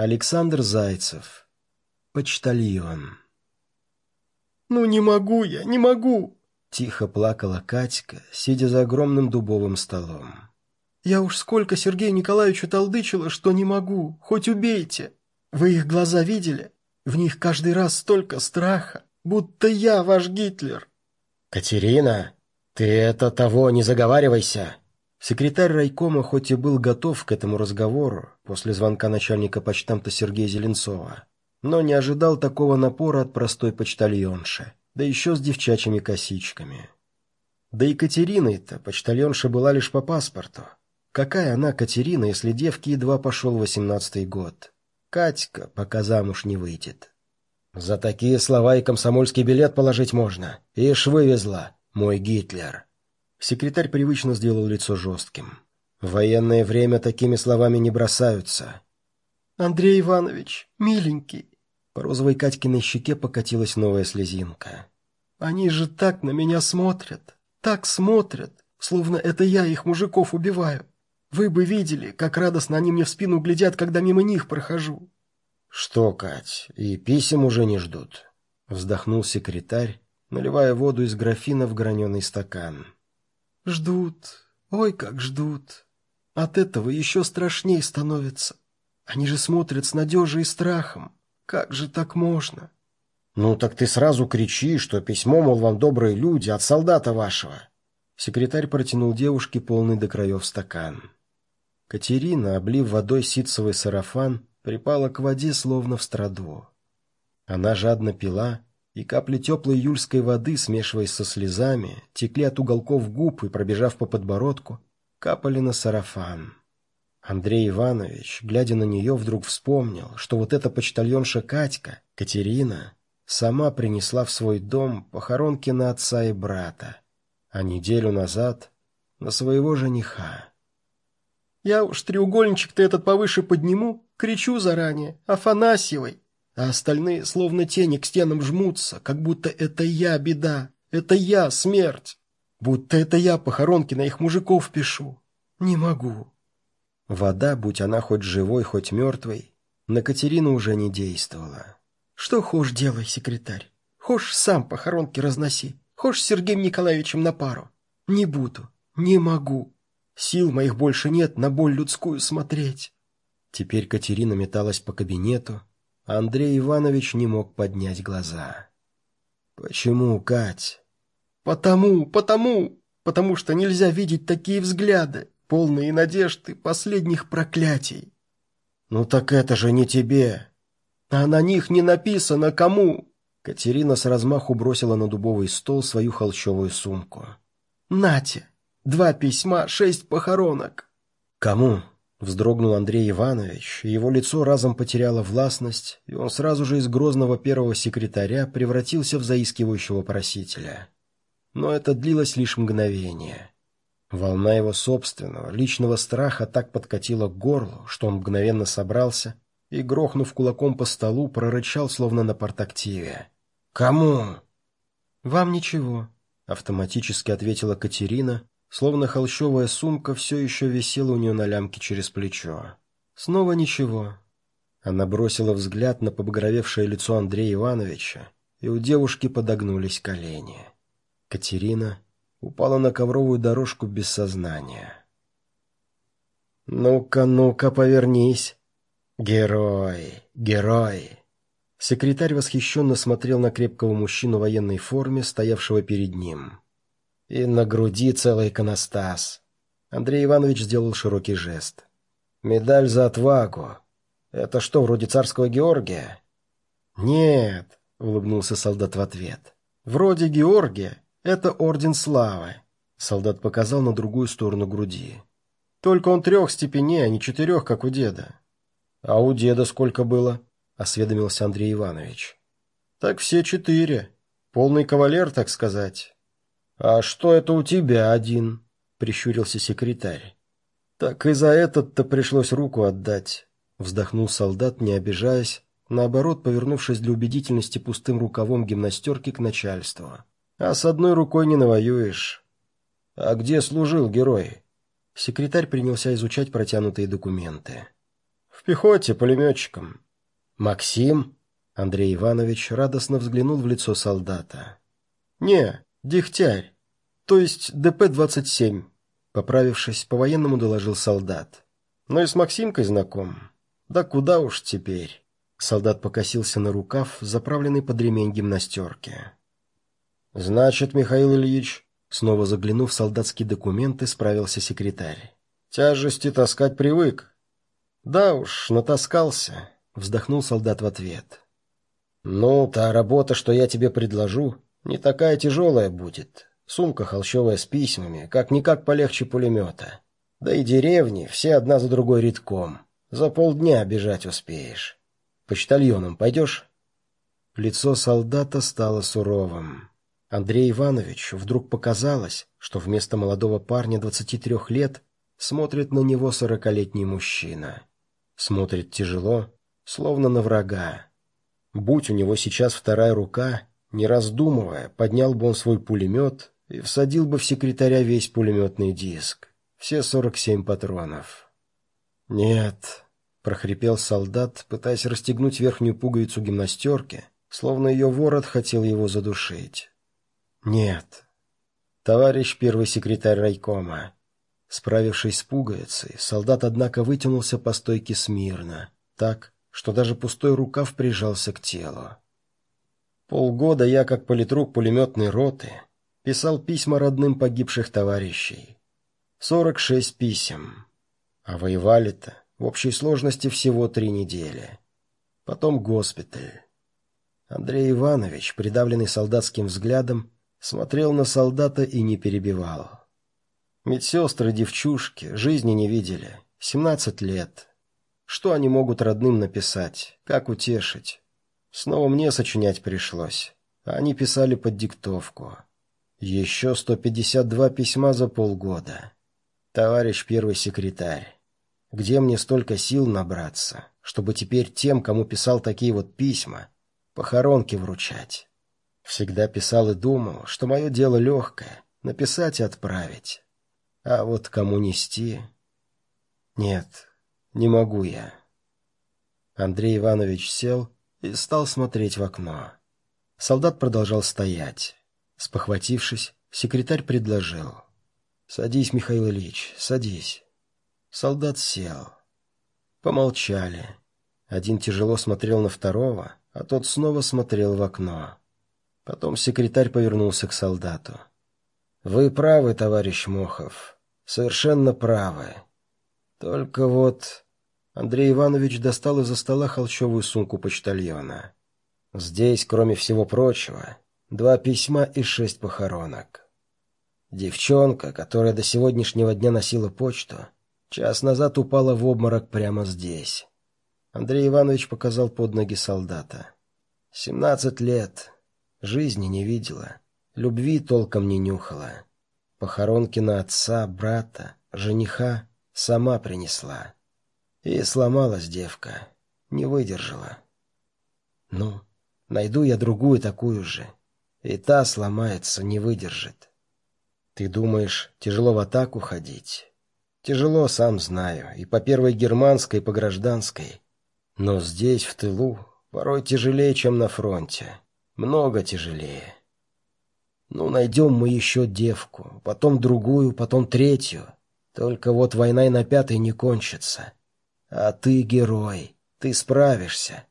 Александр Зайцев. Почтальон. «Ну не могу я, не могу!» Тихо плакала Катька, сидя за огромным дубовым столом. «Я уж сколько Сергею Николаевичу толдычила, что не могу, хоть убейте. Вы их глаза видели? В них каждый раз столько страха, будто я ваш Гитлер». «Катерина, ты это того не заговаривайся!» Секретарь райкома хоть и был готов к этому разговору после звонка начальника почтамта Сергея Зеленцова, но не ожидал такого напора от простой почтальонши, да еще с девчачьими косичками. Да и Катериной-то почтальонша была лишь по паспорту. Какая она, Катерина, если девке едва пошел восемнадцатый год? Катька, пока замуж не выйдет. За такие слова и комсомольский билет положить можно. Ишь вывезла, мой Гитлер. Секретарь привычно сделал лицо жестким. В военное время такими словами не бросаются. «Андрей Иванович, миленький!» По розовой Катькиной щеке покатилась новая слезинка. «Они же так на меня смотрят, так смотрят, словно это я их мужиков убиваю. Вы бы видели, как радостно они мне в спину глядят, когда мимо них прохожу». «Что, Кать, и писем уже не ждут?» Вздохнул секретарь, наливая воду из графина в граненый стакан. Ждут, ой, как ждут. От этого еще страшней становится. Они же смотрят с надежей и страхом. Как же так можно? Ну так ты сразу кричи, что письмо, мол, вам добрые люди, от солдата вашего. Секретарь протянул девушке полный до краев стакан. Катерина, облив водой ситцевый сарафан, припала к воде, словно в страду. Она жадно пила, и капли теплой июльской воды, смешиваясь со слезами, текли от уголков губ и, пробежав по подбородку, капали на сарафан. Андрей Иванович, глядя на нее, вдруг вспомнил, что вот эта почтальонша Катька, Катерина, сама принесла в свой дом похоронки на отца и брата, а неделю назад на своего жениха. «Я уж треугольничек-то этот повыше подниму, кричу заранее, Афанасьевой, а остальные словно тени к стенам жмутся, как будто это я беда, это я смерть, будто это я похоронки на их мужиков пишу. Не могу. Вода, будь она хоть живой, хоть мертвой, на Катерину уже не действовала. Что хошь делай, секретарь. Хошь сам похоронки разноси, хошь с Сергеем Николаевичем на пару. Не буду, не могу. Сил моих больше нет на боль людскую смотреть. Теперь Катерина металась по кабинету, Андрей Иванович не мог поднять глаза. «Почему, Кать?» «Потому, потому, потому что нельзя видеть такие взгляды, полные надежды последних проклятий». «Ну так это же не тебе!» «А на них не написано кому!» Катерина с размаху бросила на дубовый стол свою холщовую сумку. «Нате! Два письма, шесть похоронок!» «Кому?» Вздрогнул Андрей Иванович, и его лицо разом потеряло властность, и он сразу же из грозного первого секретаря превратился в заискивающего просителя. Но это длилось лишь мгновение. Волна его собственного, личного страха так подкатила к горлу, что он мгновенно собрался и, грохнув кулаком по столу, прорычал, словно на портактиве. «Кому?» «Вам ничего», — автоматически ответила Катерина, Словно холщовая сумка все еще висела у нее на лямке через плечо. Снова ничего. Она бросила взгляд на побагровевшее лицо Андрея Ивановича, и у девушки подогнулись колени. Катерина упала на ковровую дорожку без сознания. «Ну-ка, ну-ка, повернись! Герой, герой!» Секретарь восхищенно смотрел на крепкого мужчину в военной форме, стоявшего перед ним. И на груди целый иконостас. Андрей Иванович сделал широкий жест. «Медаль за отвагу. Это что, вроде царского Георгия?» «Нет», — улыбнулся солдат в ответ. «Вроде Георгия. Это орден славы». Солдат показал на другую сторону груди. «Только он трех степеней, а не четырех, как у деда». «А у деда сколько было?» — осведомился Андрей Иванович. «Так все четыре. Полный кавалер, так сказать. «А что это у тебя один?» — прищурился секретарь. «Так и за этот-то пришлось руку отдать», — вздохнул солдат, не обижаясь, наоборот, повернувшись для убедительности пустым рукавом гимнастерки к начальству. «А с одной рукой не навоюешь». «А где служил герой?» Секретарь принялся изучать протянутые документы. В пехоте, пулеметчиком». «Максим?» Андрей Иванович радостно взглянул в лицо солдата. «Не, Дегтярь, то есть ДП-27», поправившись, по-военному доложил солдат. «Но и с Максимкой знаком. Да куда уж теперь». Солдат покосился на рукав, заправленный под ремень гимнастерки. «Значит, Михаил Ильич...» Снова заглянув в солдатские документы, справился секретарь. «Тяжести таскать привык». «Да уж, натаскался», — вздохнул солдат в ответ. «Ну, та работа, что я тебе предложу, не такая тяжелая будет. Сумка холщовая с письмами, как-никак полегче пулемета. Да и деревни все одна за другой редком. За полдня бежать успеешь. Почтальоном пойдешь?» Лицо солдата стало суровым. Андрей Иванович вдруг показалось, что вместо молодого парня 23 лет смотрит на него сорокалетний мужчина. Смотрит тяжело, словно на врага. Будь у него сейчас вторая рука, не раздумывая, поднял бы он свой пулемет и всадил бы в секретаря весь пулеметный диск. Все 47 патронов. «Нет», — прохрипел солдат, пытаясь расстегнуть верхнюю пуговицу гимнастерки, словно ее ворот хотел его задушить. «Нет». «Товарищ первый секретарь райкома». Справившись с пуговицей, солдат, однако, вытянулся по стойке смирно, так, что даже пустой рукав прижался к телу. Полгода я, как политрук пулеметной роты, писал письма родным погибших товарищей. Сорок шесть писем. А воевали-то в общей сложности всего три недели. Потом госпиталь. Андрей Иванович, придавленный солдатским взглядом, смотрел на солдата и не перебивал. Медсестры, девчушки, жизни не видели. Семнадцать лет. Что они могут родным написать? Как утешить? Снова мне сочинять пришлось. Они писали под диктовку. Еще сто пятьдесят два письма за полгода. Товарищ первый секретарь, где мне столько сил набраться, чтобы теперь тем, кому писал такие вот письма, похоронки вручать? Всегда писал и думал, что мое дело легкое — написать и отправить. А вот кому нести? Нет, не могу я. Андрей Иванович сел и стал смотреть в окно. Солдат продолжал стоять. Спохватившись, секретарь предложил. «Садись, Михаил Ильич, садись». Солдат сел. Помолчали. Один тяжело смотрел на второго, а тот снова смотрел в окно. Потом секретарь повернулся к солдату. «Вы правы, товарищ Мохов. Совершенно правы. Только вот...» Андрей Иванович достал из-за стола холщовую сумку почтальона. «Здесь, кроме всего прочего, два письма и шесть похоронок. Девчонка, которая до сегодняшнего дня носила почту, час назад упала в обморок прямо здесь». Андрей Иванович показал под ноги солдата. «Семнадцать лет. Жизни не видела, любви толком не нюхала. Похоронки на отца, брата, жениха сама принесла. И сломалась девка, не выдержала. Ну, найду я другую такую же, и та сломается, не выдержит. Ты думаешь, тяжело в атаку ходить? Тяжело, сам знаю, и по первой германской, и по гражданской. Но здесь, в тылу, порой тяжелее, чем на фронте. Много тяжелее. Ну, найдем мы еще девку, потом другую, потом третью. Только вот война и на пятой не кончится. А ты герой, ты справишься.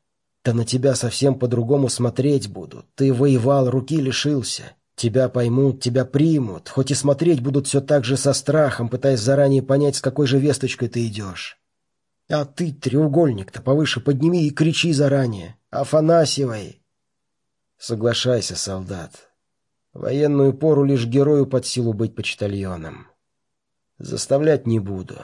Да на тебя совсем по-другому смотреть будут. Ты воевал, руки лишился. Тебя поймут, тебя примут, хоть и смотреть будут все так же со страхом, пытаясь заранее понять, с какой же весточкой ты идешь. А ты треугольник-то повыше подними и кричи заранее. Афанасьевой, Соглашайся, солдат. Военную пору лишь герою под силу быть почтальоном. Заставлять не буду.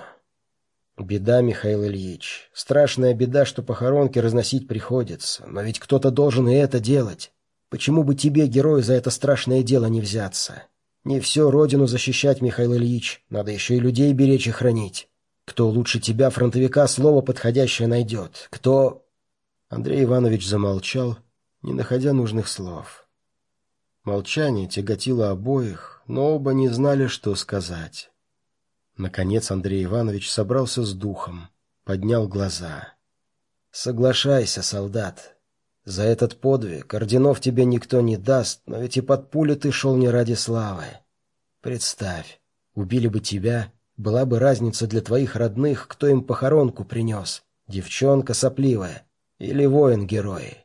Беда, Михаил Ильич. Страшная беда, что похоронки разносить приходится. Но ведь кто-то должен и это делать. Почему бы тебе, герою, за это страшное дело не взяться? Не все родину защищать, Михаил Ильич. Надо еще и людей беречь и хранить. Кто лучше тебя, фронтовика, слово подходящее найдет? Кто...» Андрей Иванович замолчал, не находя нужных слов. Молчание тяготило обоих, но оба не знали, что сказать. Наконец Андрей Иванович собрался с духом, поднял глаза. Соглашайся, солдат. За этот подвиг орденов тебе никто не даст, но ведь и под пули ты шел не ради славы. Представь, убили бы тебя, была бы разница для твоих родных, кто им похоронку принес, девчонка сопливая или воин-герой.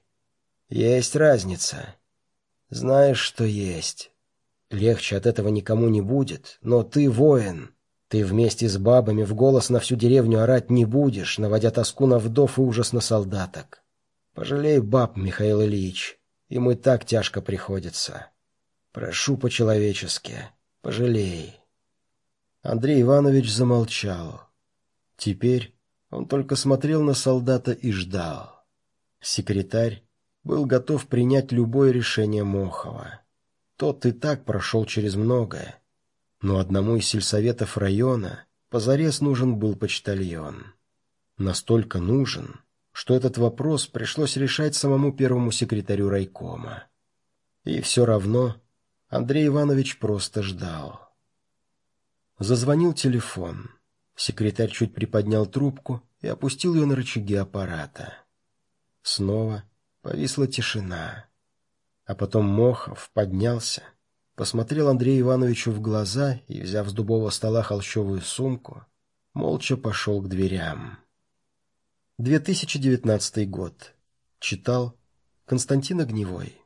Есть разница. Знаешь, что есть. Легче от этого никому не будет, но ты воин. Ты вместе с бабами в голос на всю деревню орать не будешь, наводя тоску на вдов и ужас на солдаток. Пожалей баб, Михаил Ильич, им и так тяжко приходится. Прошу по-человечески, пожалей. Андрей Иванович замолчал. Теперь он только смотрел на солдата и ждал. Секретарь был готов принять любое решение Мохова. Тот и так прошел через многое. Но одному из сельсоветов района позарез нужен был почтальон. Настолько нужен, что этот вопрос пришлось решать самому первому секретарю райкома. И все равно Андрей Иванович просто ждал. Зазвонил телефон. Секретарь чуть приподнял трубку и опустил ее на рычаги аппарата. Снова Повисла тишина. А потом Мохов поднялся, посмотрел Андрею Ивановичу в глаза и, взяв с дубового стола холщовую сумку, молча пошел к дверям. 2019 год. Читал Константин Огневой.